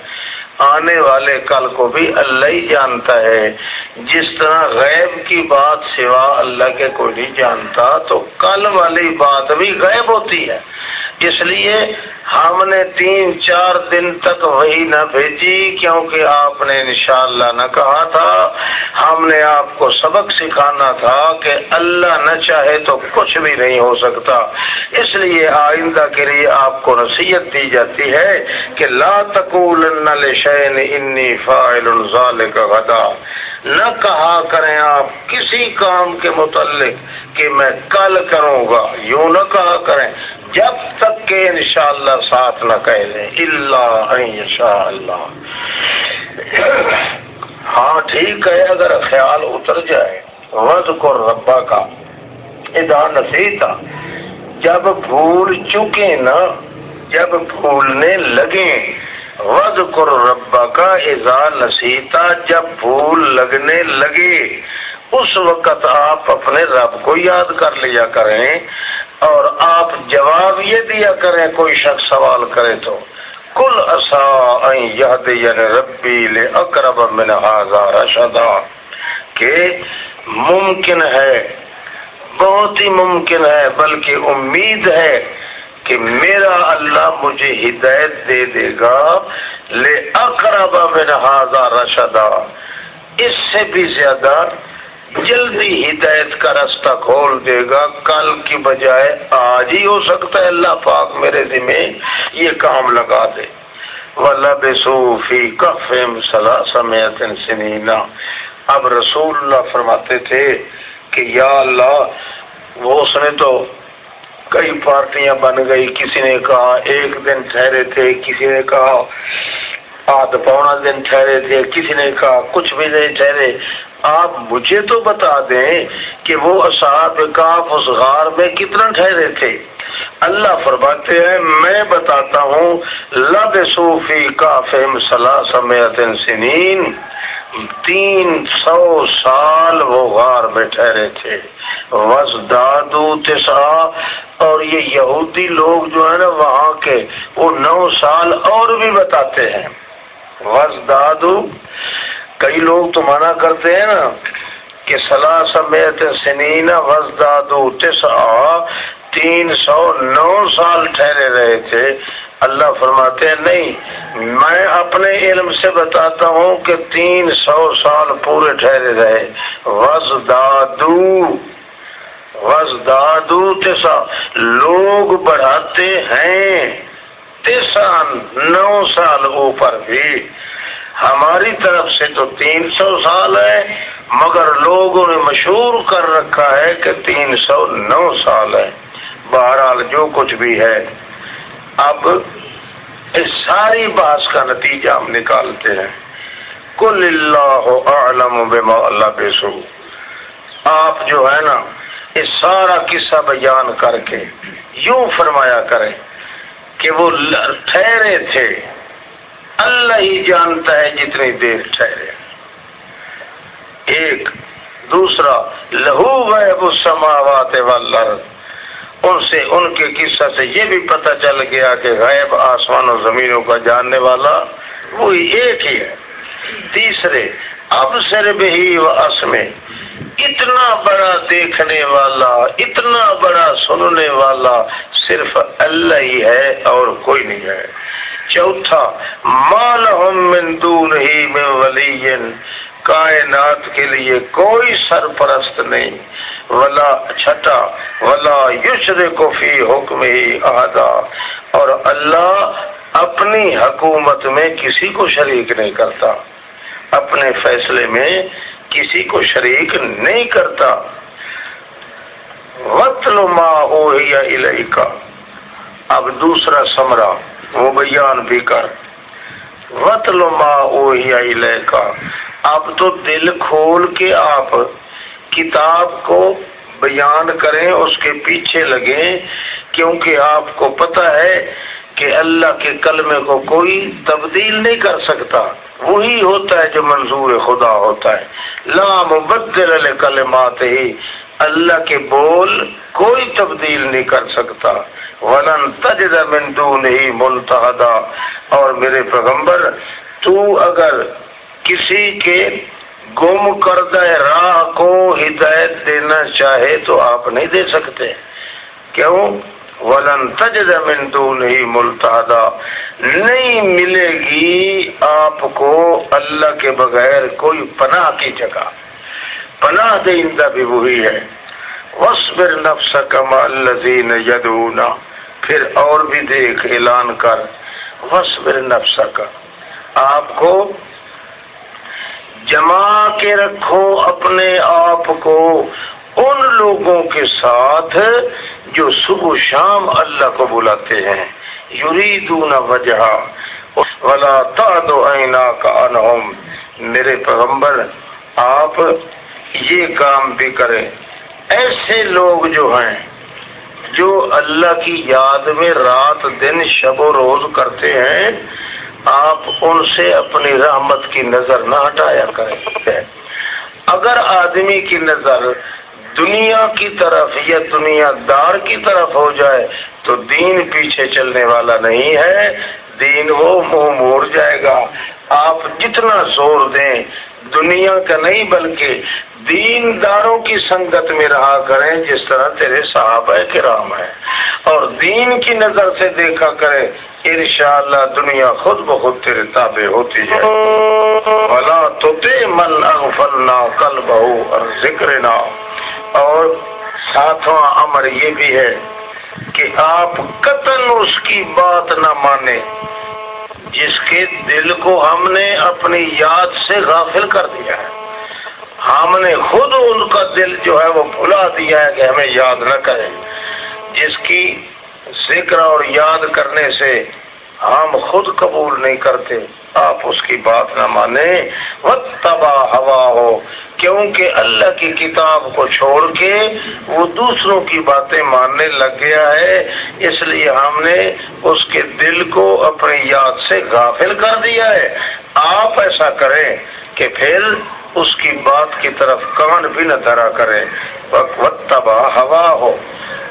آنے والے کل کو بھی اللہ ہی جانتا ہے۔ جس طرح غیب کی بات سوا اللہ کے کوئی نہیں جانتا، تو کل والی بات بھی غیب ہوتی ہے۔ اس لیے ہم نے تین چار دن تک وہی نہ بھیجی، کیونکہ آپ نے انشاءاللہ نہ کہا تھا۔ ہم نے آپ کو سبق سکھانا تھا کہ اللہ نہ چاہے تو کچھ بھی نہیں ہو سکتا۔ اس لیے آئندہ کے لیے آپ کو نصیحت دی جاتی ہے کہ لا تقول شین انی فائل ذالک غدا۔ نہ کہا کریں آپ کسی کام کے متعلق کہ میں کل کروں گا، یوں نہ کہا کریں۔ جب تک کہ انشاءاللہ ساتھ نہ کہہ لیں اللہ انشاء اللہ ہاں ٹھیک ہے، اگر خیال اتر جائے وز کو ربا کا ادا نصیحت جب بھول چکے نا، جب بھولنے لگے وز کر ربا کا ادا نصیحت جب بھول لگنے لگے، اس وقت آپ اپنے رب کو یاد کر لیا کریں۔ اور آپ جواب یہ دیا کریں کوئی شخص سوال کرے تو، کل اصا یعنی ربی لے اکرب من رشدا کہ ممکن ہے، بہت ہی ممکن ہے، بلکہ امید ہے کہ میرا اللہ مجھے ہدایت دے دے گا لے اقرب من ہاضا رشدا۔ اس سے بھی زیادہ جلدی ہدایت کا رستہ کھول دے گا۔ کل کی بجائے آج ہی ہو سکتا ہے اللہ پاک میرے ذمہ یہ کام لگا دے۔ سمیت سنینا اب رسول اللہ فرماتے تھے کہ یا اللہ، وہ اس نے تو کئی پارٹیاں بن گئی۔ کسی نے کہا ایک دن ٹھہرے تھے، کسی نے کہا آدھ پونا دن ٹھہرے تھے، کسی نے کہا کچھ بھی نہیں ٹھہرے۔ آپ مجھے تو بتا دیں کہ وہ اصحاب کاف اس غار میں کتنا ٹھہرے تھے۔ اللہ فرماتے ہیں، میں بتاتا ہوں لب صوفی کاف سمیت سنین۔ تین سو سال وہ غار میں ٹھہرے تھے۔ وز دادو تسا اور یہ یہودی لوگ جو ہے نا، وہاں کے وہ نو سال اور بھی بتاتے ہیں۔ وز دادو کئی لوگ تو منع کرتے ہیں نا کہ سلا سمیت سنینا وزدادو تسعا تین سو نو سال ٹھہرے رہے تھے۔ اللہ فرماتے ہیں، نہیں، میں اپنے علم سے بتاتا ہوں کہ تین سو سال پورے ٹھہرے رہے۔ وزدادو وزدادو تسا لوگ بڑھاتے ہیں۔ تسان نو سال اوپر بھی۔ ہماری طرف سے تو تین سو سال ہے، مگر لوگوں نے مشہور کر رکھا ہے کہ تین سو نو سال ہے۔ بہرحال جو کچھ بھی ہے، اب اس ساری بحث کا نتیجہ ہم نکالتے ہیں۔ کل اللہ عالم بما اللہ بیسو آپ جو ہے نا، اس سارا قصہ بیان کر کے یوں فرمایا کریں کہ وہ ٹھہرے تھے۔ اللہ ہی جانتا ہے جتنی دیر ٹھہرے ایک، دوسرا، لہو غیب السماوات والارض۔ ان سے ان کے قصہ سے یہ بھی پتہ چل گیا کہ غیب آسمان و زمینوں کا جاننے والا وہی ایک ہی ہے۔ تیسرے اب سر بہی و اسمے اتنا بڑا دیکھنے والا، اتنا بڑا سننے والا صرف اللہ ہی ہے اور کوئی نہیں ہے۔ چوتھا مال من دون ہی میں ولی کائنات کے لیے کوئی سرپرست نہیں، ولا چھٹا، ولا یشر کو فی حکم ہی احدا۔ اور اللہ اپنی حکومت میں کسی کو شریک نہیں کرتا، اپنے فیصلے میں کسی کو شریک نہیں کرتا۔ وطل ما الہی کا اب دوسرا سمرا وہ بیان بھی کر۔ وطل ما الہی کا اب تو دل کھول کے آپ کتاب کو بیان کریں، اس کے پیچھے لگیں، کیونکہ آپ کو پتہ ہے کہ اللہ کے کلمے کو کوئی تبدیل نہیں کر سکتا۔ وہی ہوتا ہے جو منظور خدا ہوتا ہے۔ لا مبدل کلمات ہی اللہ کے بول کوئی تبدیل نہیں کر سکتا۔ ولن تجد من دونه منتحدا اور میرے پیغمبر، تو اگر کسی کے گم کردہ راہ کو ہدایت دینا چاہے تو آپ نہیں دے سکتے۔ کیوں؟ ولن تجد من دونه ملتحدا نہیں ملے گی آپ کو اللہ کے بغیر کوئی پناہ کی جگہ۔ پناہ دہندہ بھی وہی ہے۔ وصبر نفس کما الذین یدعونا، پھر اور بھی دیکھ، اعلان کر۔ وصبر نفس کا آپ کو جما کے رکھو اپنے آپ کو، ان لوگوں کے ساتھ جو صبح شام اللہ کو بلاتے ہیں۔ یریدون وجہ ولا تعد کا انہم میرے پیغمبر، آپ یہ کام بھی کریں۔ ایسے لوگ جو ہیں، جو اللہ کی یاد میں رات دن شب و روز کرتے ہیں، آپ ان سے اپنی رحمت کی نظر نہ ہٹایا کریں۔ اگر آدمی کی نظر دنیا کی طرف یا دنیا دار کی طرف ہو جائے، تو دین پیچھے چلنے والا نہیں ہے۔ دین وہ منہ موڑ جائے گا۔ آپ جتنا زور دیں، دنیا کا نہیں، بلکہ دین داروں کی سنگت میں رہا کریں جس طرح تیرے صحابہ کرام ہیں۔ اور دین کی نظر سے دیکھا کرے انشاءاللہ دنیا خود بخود تیرے تابع ہوتی جائے۔ بلا تو من اغفلنا کل بہو اور ذکر نہ۔ اور ساتواں امر یہ بھی ہے کہ آپ قطن اس کی بات نہ مانے جس کے دل کو ہم نے اپنی یاد سے غافل کر دیا ہے۔ ہم نے خود ان کا دل جو ہے وہ بھلا دیا ہے کہ ہمیں یاد نہ کرے جس کی ذکر اور یاد کرنے سے ہم خود قبول نہیں کرتے، آپ اس کی بات نہ مانے وہ تباہ ہوا ہو کیونکہ اللہ کی کتاب کو چھوڑ کے وہ دوسروں کی باتیں ماننے لگ گیا ہے۔ اس لیے ہم نے اس کے دل کو اپنی یاد سے غافل کر دیا ہے۔ آپ ایسا کریں کہ پھر اس کی بات کی طرف کان بھی نہ دھرا کرے۔ تباہ ہوا ہو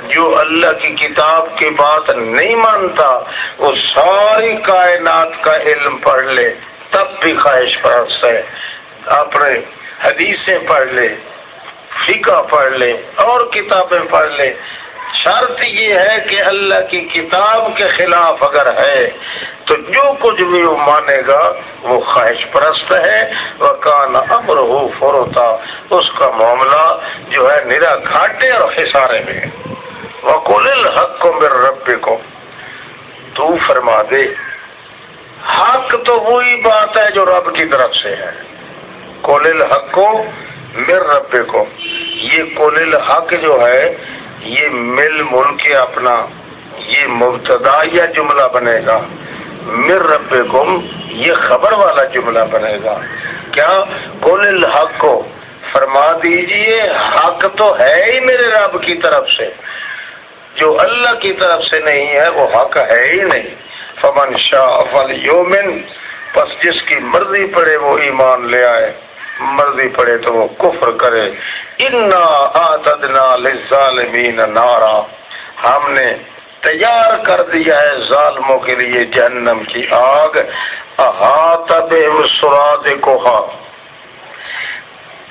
جو اللہ کی کتاب کی بات نہیں مانتا، وہ ساری کائنات کا علم پڑھ لے۔ تب بھی خواہش پرست ہے۔ اپنے حدیثیں پڑھ لے، فقہ پڑھ لے اور کتابیں پڑھ لے۔ شرط یہ ہے کہ اللہ کی کتاب کے خلاف اگر ہے، تو جو کچھ بھی وہ مانے گا، وہ خواہش پرست ہے۔ وہ کان امر ہو فروتا اس کا معاملہ جو ہے، نرا گھاٹے اور خسارے میں وکول الحق کو میرے رب کو تو فرما دے، حق تو وہی بات ہے جو رب کی طرف سے ہے۔ کول الحق کو مر رب کو یہ کول الحق جو ہے یہ مل مل کے اپنا یہ مبتدا یا جملہ بنے گا۔ مر رب گم یہ خبر والا جملہ بنے گا۔ کیا؟ کول الحق۔ کو فرما دیجیے، حق تو ہے ہی میرے رب کی طرف سے۔ جو اللہ کی طرف سے نہیں ہے، وہ حق ہے ہی نہیں۔ فمن شاہ فل یومن بس جس کی مرضی پڑے، وہ ایمان لے آئے۔ مرضی پڑے تو وہ کفر کرے۔ انا آتدنا للظالمین نارا۔ ہم نے تیار کر دیا ہے ظالموں کے لیے جہنم کی آگ۔ احاط سراد کوہا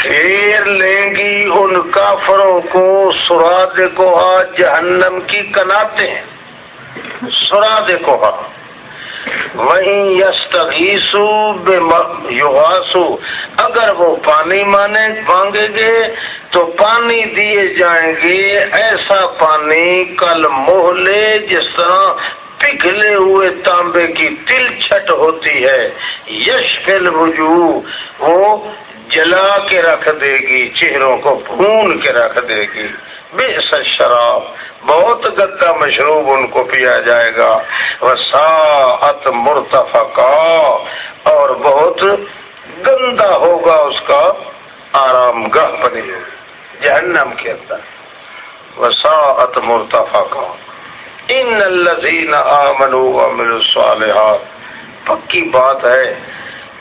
گھیر لیں گی ان کافروں کو سراد کوہا جہنم کی کناتے سراد کوہا وہیں یستغیسو بے یواسو اگر وہ پانی مانے، مانگے گے، تو پانی دیے جائیں گے۔ ایسا پانی کل محلے جس طرح پگھلے ہوئے تانبے کی تل چھٹ ہوتی ہے۔ یش فل وجوہ۔ وہ جلا کے رکھ دے گی، چہروں کو بھون کے رکھ دے گی۔ بے شراب بہت گدا مشروب ان کو پیا جائے گا۔ وساعت مرتفقا، اور بہت گندا ہوگا اس کا آرام گاہ بنی جہنم کے اندر۔ وساعت مرتفقا۔ ان الذین آمنوا وعملوا الصالحات۔ پکی بات ہے،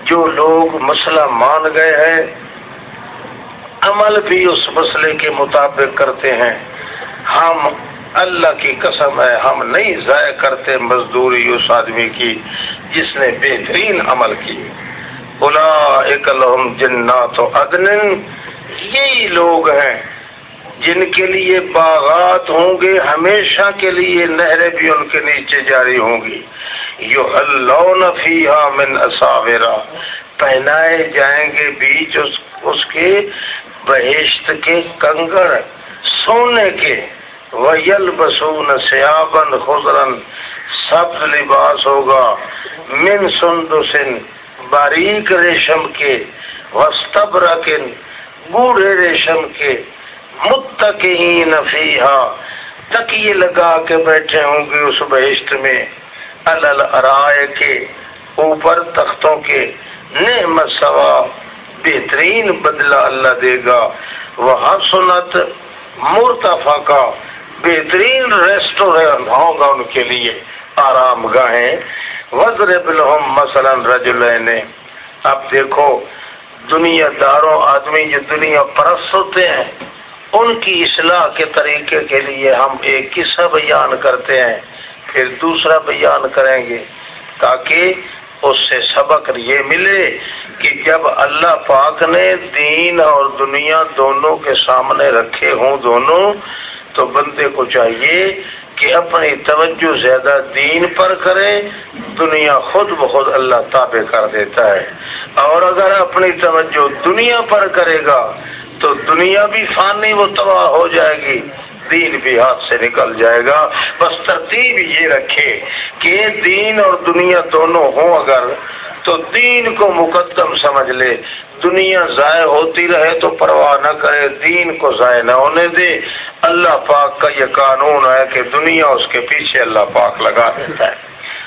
جو لوگ مسئلہ مان گئے ہیں عمل بھی اس مسئلے کے مطابق کرتے ہیں۔ ہم اللہ کی قسم ہے ہم نہیں ضائع کرتے مزدوری اس آدمی کی جس نے بہترین عمل کی۔ بلا ایک جنات و عدن یہی لوگ ہیں جن کے لیے باغات ہوں گے ہمیشہ کے لیے نہریں بھی ان کے نیچے جاری ہوں گی۔ یو اللہ من اصاورا پہنائے جائیں گے بیچ اس, اس کے بہشت کے کنگڑ سونے کے ویل بسون سیابن خزرن سبز لباس ہوگا۔ من سندسن باریک ریشم کے وسطب رکن بوڑھے ریشم کے۔ متقین فیہا تکیے لگا کے بیٹھے ہوں گے اس بہشت میں۔ الل ارائے کے اوپر تختوں کے۔ نعمت سوا بہترین بدلہ اللہ دے گا۔ وہ سنت مرتفع کا بہترین ریسٹورینٹ ہوگا ان کے لیے۔ آرام گاہیں۔ وزر بلحم مثلاً رجلین۔ اب دیکھو، دنیا داروں آدمی جو دنیا پرست ہوتے ہیں، ان کی اصلاح کے طریقے کے لیے ہم ایک قصہ بیان کرتے ہیں۔ پھر دوسرا بیان کریں گے تاکہ اس سے سبق یہ ملے کہ جب اللہ پاک نے دین اور دنیا دونوں کے سامنے رکھے ہوں دونوں، تو بندے کو چاہیے کہ اپنی توجہ زیادہ دین پر کرے، دنیا خود بخود اللہ تابع کر دیتا ہے۔ اور اگر اپنی توجہ دنیا پر کرے گا، تو دنیا بھی فانی وہ تباہ ہو جائے گی۔ دین بھی ہاتھ سے نکل جائے گا۔ بس ترتیب یہ رکھے کہ دین اور دنیا دونوں ہوں اگر تو دین کو مقدم سمجھ لے۔ دنیا ضائع ہوتی رہے تو پرواہ نہ کرے، دین کو ضائع نہ ہونے دے۔ اللہ پاک کا یہ قانون ہے کہ دنیا اس کے پیچھے اللہ پاک لگا دیتا ہے۔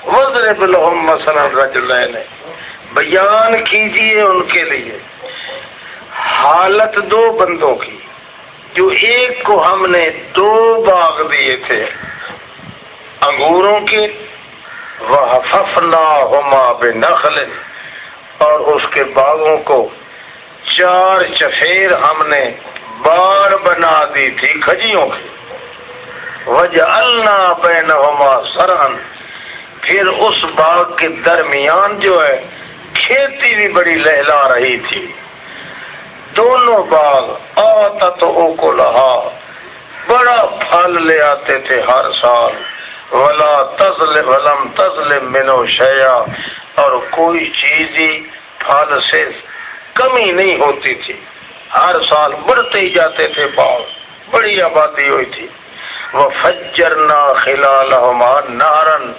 وزر بلحم مثلا رجلین بیان کیجیے ان کے لیے۔ حالت دو بندوں کی۔ جو ایک کو ہم نے دو باغ دیے تھے، انگوروں کے وہ ففنا ہوما بے نخل اور اس کے باغوں کو چار چفیر ہم نے بار بنا دی تھی کھجیوں کی۔ وجہ اللہ بین ہوما سرن پھر اس باغ کے درمیان جو ہے، کھیتی بھی بڑی لہلا رہی تھی۔ دونوں باغ آتا تو او کو لہا۔ بڑا پھل لے آتے تھے ہر سال۔ ولا تزل ولم تزل منو شیا اور کوئی چیز ہی پھل سے کمی نہیں ہوتی تھی۔ ہر سال بڑھتے ہی جاتے تھے باغ۔ بڑی آبادی ہوئی تھی۔ وہ فجرنا خلال نارن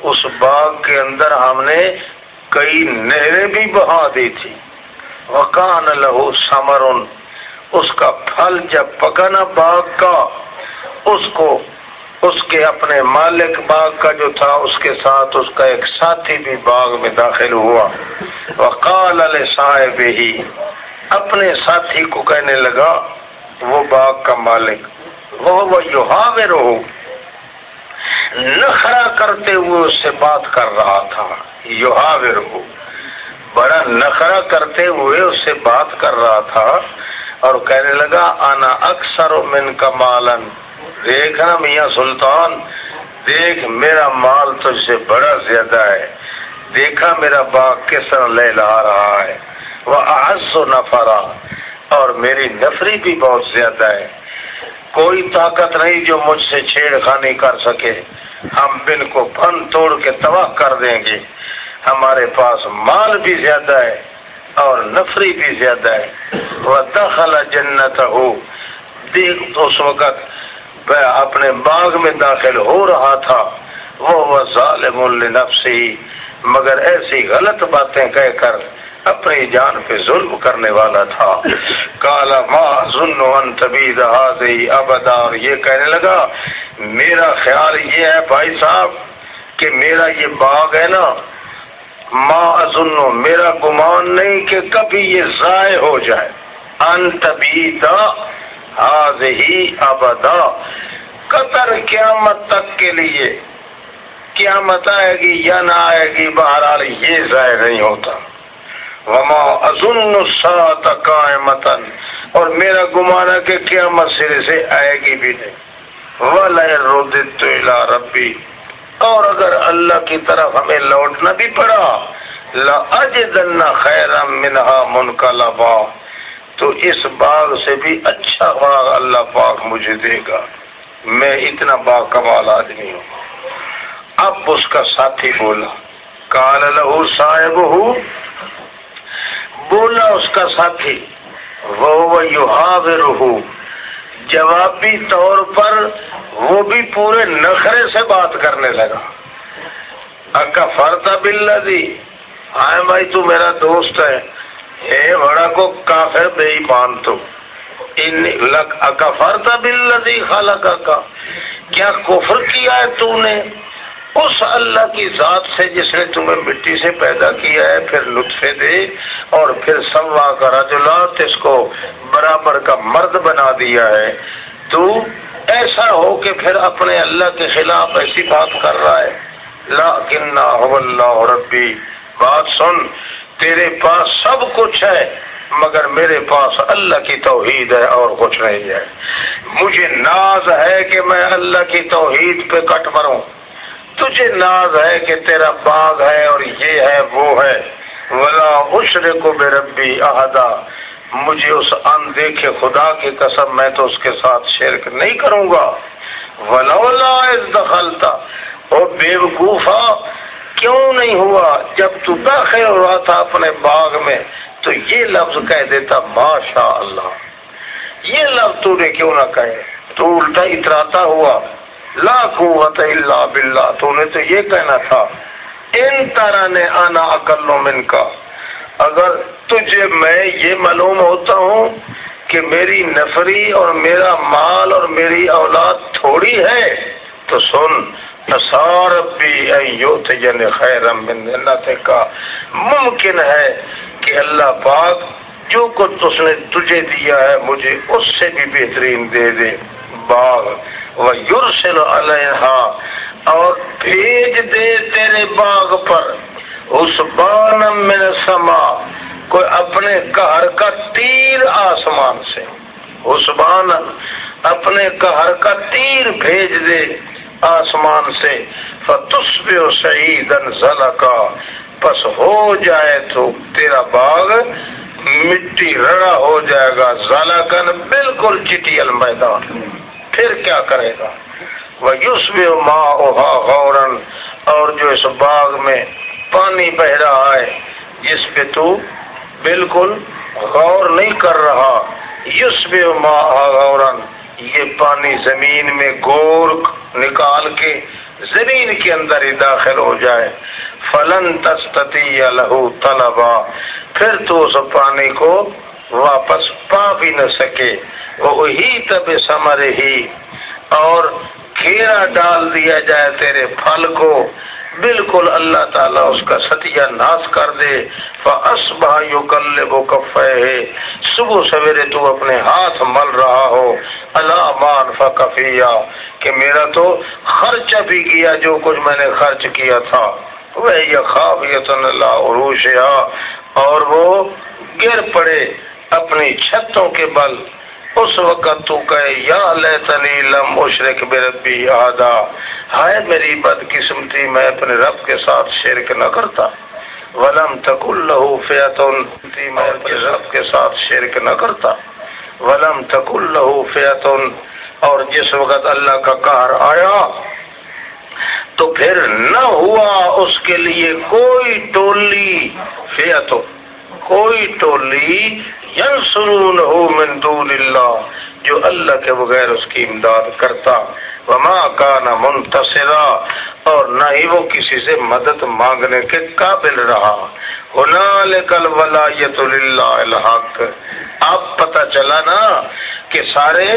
اس باغ کے اندر ہم نے کئی نہریں بھی بہا دی تھی۔ وکان لہو سمر اس کا پھل جب پکانا باغ کا، اس کو، اس کے اپنے مالک باغ کا جو تھا، اس کے ساتھ اس کا ایک ساتھی بھی باغ میں داخل ہوا۔ وقال صاحب ہی اپنے ساتھی کو کہنے لگا، وہ باغ کا مالک۔ وہ یو رہو نخرا کرتے ہوئے اس سے بات کر رہا تھا۔ یو رہو بڑا نخرا کرتے ہوئے اس سے بات کر رہا تھا اور کہنے لگا آنا اکثر من کا مالن دیکھنا میاں سلطان، دیکھ میرا مال تجھ سے بڑا زیادہ ہے۔ دیکھا میرا باغ کس طرح لے لا رہا ہے۔ وہ آس و نفرا۔ اور میری نفری بھی بہت زیادہ ہے۔ کوئی طاقت نہیں جو مجھ سے چھیڑ خانی کر سکے۔ ہم بن کو پن توڑ کے تباہ کر دیں گے۔ ہمارے پاس مال بھی زیادہ ہے اور نفری بھی زیادہ ہے۔ وہ دخل جنت ہو دیکھ اس وقت اپنے باغ میں داخل ہو رہا تھا۔ وہ ظالم النفسی مگر ایسی غلط باتیں کہہ کر اپنی جان پہ ظلم کرنے والا تھا۔ کالا ما تبی ابدا اور یہ کہنے لگا، میرا خیال یہ ہے بھائی صاحب کہ میرا یہ باغ ہے نا ما میرا گمان نہیں کہ کبھی یہ ضائع ہو جائے۔ انتبیتا حاض ہی ابدا۔ قطر قیامت تک کے لیے۔ قیامت آئے گی یا نہ آئے گی، بہرحال یہ ضائع نہیں ہوتا۔ وما ازن متن اور میرا گمانا کہ قیامت سرے سے آئے گی بھی نہیں۔ ربی اور اگر اللہ کی طرف ہمیں لوٹنا بھی پڑا خیر منہا من کا تو اس باغ سے بھی اچھا باغ اللہ پاک مجھے دے گا۔ میں اتنا با کمال آدمی ہوں۔ اب اس کا ساتھی بولا۔ کال لہو صاحب بولا اس کا ساتھی۔ وہ یو جوابی طور پر وہ بھی پورے نخرے سے بات کرنے لگا۔ اکا فرتا بل دی آئے بھائی تو میرا دوست ہے۔ اے بڑا کو کافر بے ایمان تو۔ اکا فرتا بل دی خالہ کا کیا کفر کیا ہے تو نے؟ اس اللہ کی ذات سے جس نے تمہیں مٹی سے پیدا کیا ہے، پھر لطفے دے اور پھر سوا کا رجولات اس کو برابر کا مرد بنا دیا ہے۔ تو ایسا ہو کہ پھر اپنے اللہ کے خلاف ایسی بات کر رہا ہے۔ لا کنہ اللہ ربی بات سن، تیرے پاس سب کچھ ہے، مگر میرے پاس اللہ کی توحید ہے اور کچھ نہیں ہے۔ مجھے ناز ہے کہ میں اللہ کی توحید پہ کٹ مروں۔ تجھے ناز ہے کہ تیرا باغ ہے اور یہ ہے وہ ہے۔ ولا عشر کو بے ربی احدا مجھے اس ان دیکھے خدا کی قسم میں تو اس کے ساتھ شرک نہیں کروں گا۔ ولا دخلتا اور بے وقوفا کیوں نہیں ہوا؟ جب تو داخل ہو رہا تھا اپنے باغ میں، تو یہ لفظ کہہ دیتا ماشاء اللہ یہ لفظ تو نے کیوں نہ کہے؟ تو الٹا اتراتا ہوا۔ لا قوت الا باللہ تو نے تو یہ کہنا تھا، ان طرح نے آنا اکل من کا۔ اگر تجھے میں یہ معلوم ہوتا ہوں کہ میری نفری اور میرا مال اور میری اولاد تھوڑی ہے، تو سن نصار بھی جن خیر کا ممکن ہے کہ اللہ پاک جو کچھ اس نے تجھے دیا ہے، مجھے اس سے بھی بہترین دے دے۔ باغ وہ یورسل علیہ اور بھیج دے تیرے باغ پر۔ اس بانم میں سما کوئی اپنے کہر کا تیر آسمان سے۔ اس بان اپنے کہر کا تیر بھیج دے آسمان سے۔ فتسب شہید کا پس ہو جائے تو تیرا باغ مٹی رڑا ہو جائے گا۔ زالا کن بالکل چٹیل میدان۔ پھر کیا کرے گا؟ وہ یوس ماں غورن اور جو اس باغ میں پانی بہ رہا ہے، جس پہ تو بالکل غور نہیں کر رہا۔ یوس ماں غورن یہ پانی زمین میں گور نکال کے زمین کے اندر ہی داخل ہو جائے۔ فلن تستی لہو طلبا۔ پھر تو اس پانی کو واپس پا بھی نہ سکے۔ وہی تب سمر ہی۔ اور گھیرا ڈال دیا جائے تیرے پھل کو۔ بالکل اللہ تعالیٰ اس کا ستیہ ناس کر دے۔ فس بھائیو کل وہ صبح سویرے تو اپنے ہاتھ مل رہا ہو۔ اللہ مان فکفیا کہ میرا تو خرچ بھی کیا جو کچھ میں نے خرچ کیا تھا۔ وہ یہ خواب یتن اللہ عروش اور وہ گر پڑے۔ اپنی چھتوں کے بل، اس وقت تو کہے، یا لیتنی لم اشرک بربی آدھا ہائے میری بد قسمتی میں اپنے رب کے ساتھ شرک نہ کرتا۔ ولم تک اللہ فیتن، میں اپنے رب کے ساتھ شرک نہ کرتا۔ ولم تک اللہ فیتن، اور جس وقت اللہ کا کار آیا، تو پھر نہ ہوا اس کے لیے کوئی ٹولی فیتن۔ کوئی ٹولی ینسرون ہو من دون اللہ، جو اللہ کے بغیر اس کی امداد کرتا۔ وما کا نہ منتصرا، اور نہ ہی وہ کسی سے مدد مانگنے کے قابل رہا۔ کل ولایت اللہ الحق۔ اب پتہ چلا نا کہ سارے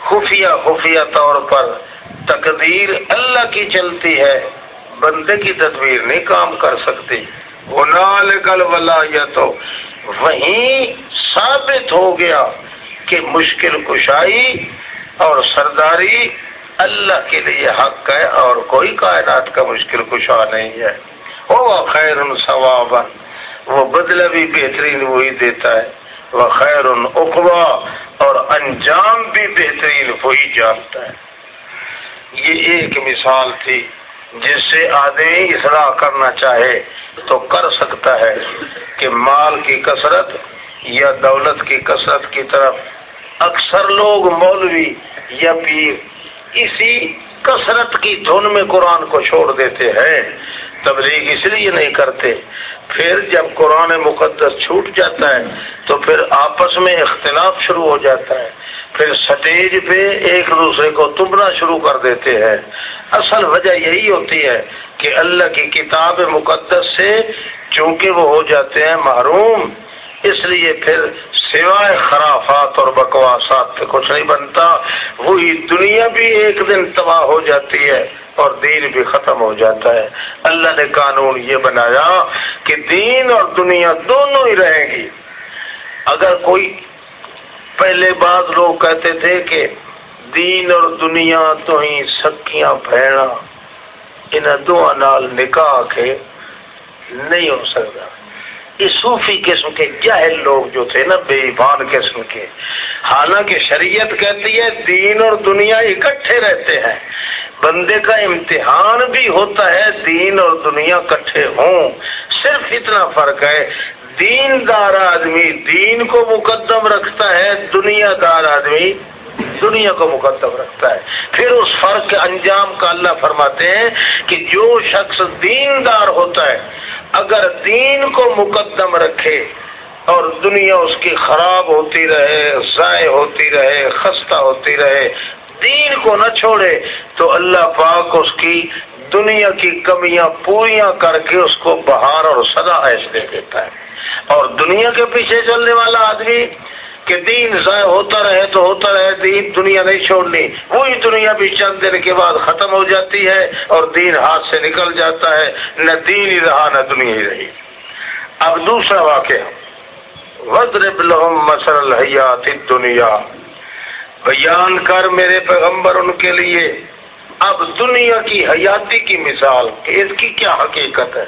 خفیہ خفیہ طور پر تقدیر اللہ کی چلتی ہے۔ بندے کی تدبیر نہیں کام کر سکتی کل ولایت وہیں ثابت ہو گیا کہ مشکل کشائی اور سرداری اللہ کے لیے حق ہے اور کوئی کائنات کا مشکل کشا نہیں ہے۔ وہ خیر ثواب وہ بدلہ بھی بہترین وہی دیتا ہے۔ وہ خیر اقوا اور انجام بھی بہترین وہی جانتا ہے۔ یہ ایک مثال تھی۔ جس سے آدمی اصلاح کرنا چاہے تو کر سکتا ہے کہ مال کی کثرت یا دولت کی کثرت کی طرف اکثر لوگ مولوی یا پیر اسی کثرت کی دھن میں قرآن کو چھوڑ دیتے ہیں، تبلیغ اس لیے نہیں کرتے۔ پھر جب قرآن مقدس چھوٹ جاتا ہے تو پھر آپس میں اختلاف شروع ہو جاتا ہے۔ پھر سٹیج پہ ایک دوسرے کو تمنا شروع کر دیتے ہیں۔ اصل وجہ یہی ہوتی ہے کہ اللہ کی کتاب مقدس سے چونکہ وہ ہو جاتے ہیں محروم، اس لیے پھر سوائے خرافات اور بکواسات پہ کچھ نہیں بنتا، وہی دنیا بھی ایک دن تباہ ہو جاتی ہے اور دین بھی ختم ہو جاتا ہے۔ اللہ نے قانون یہ بنایا کہ دین اور دنیا دونوں ہی رہیں گی۔ اگر کوئی پہلے بعد لوگ کہتے تھے کہ دین اور دنیا تو ہی سکیاں بہنا ان دونوں نال نکاح کے نہیں ہو سکتا۔ صوفی قسم کے جاہل لوگ جو تھے نا، بے ایمان قسم کے۔ حالانکہ شریعت کہتی ہے، دین اور دنیا اکٹھے رہتے ہیں۔ بندے کا امتحان بھی ہوتا ہے، دین اور دنیا کٹھے ہوں۔ صرف اتنا فرق ہے دین دار آدمی دین کو مقدم رکھتا ہے دنیا دار آدمی دنیا کو مقدم رکھتا ہے۔ پھر اس فرق کے انجام کا اللہ فرماتے ہیں کہ جو شخص دیندار ہوتا ہے، اگر دین کو مقدم رکھے اور دنیا اس کی خراب ہوتی رہے، ضائع ہوتی رہے، خستہ ہوتی رہے، دین کو نہ چھوڑے، تو اللہ پاک اس کی دنیا کی کمیاں پوریاں کر کے اس کو بہار اور سدا ایس دے دیتا ہے۔ اور دنیا کے پیچھے چلنے والا آدمی کہ دین ضائع ہوتا رہے تو ہوتا رہے، دین دنیا نہیں چھوڑنی۔ وہی دنیا بھی چند دن کے بعد ختم ہو جاتی ہے اور دین ہاتھ سے نکل جاتا ہے۔ نہ دین ہی رہا، نہ دنیا ہی رہی۔ اب دوسرا واقعہ۔ وزرب لہم مسر الحیات دنیا بیان کر میرے پیغمبر ان کے لیے۔ اب دنیا کی حیاتی کی مثال اس کی کیا حقیقت ہے؟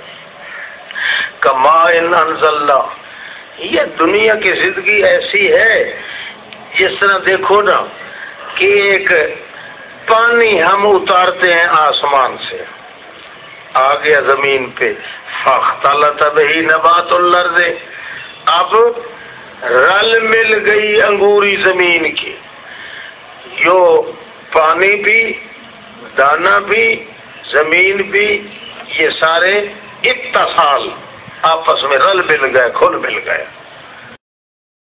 کما انزلنا۔ یہ دنیا کی زندگی ایسی ہے جس طرح دیکھو نا کہ ایک پانی ہم اتارتے ہیں آسمان سے۔ آ گیا زمین پہ۔ ہی نبات الرد اب رل مل گئی انگوری زمین کی۔ جو پانی بھی، دانا بھی، زمین بھی، یہ سارے اتصال آپس میں رل مل گئے کھل مل گئے۔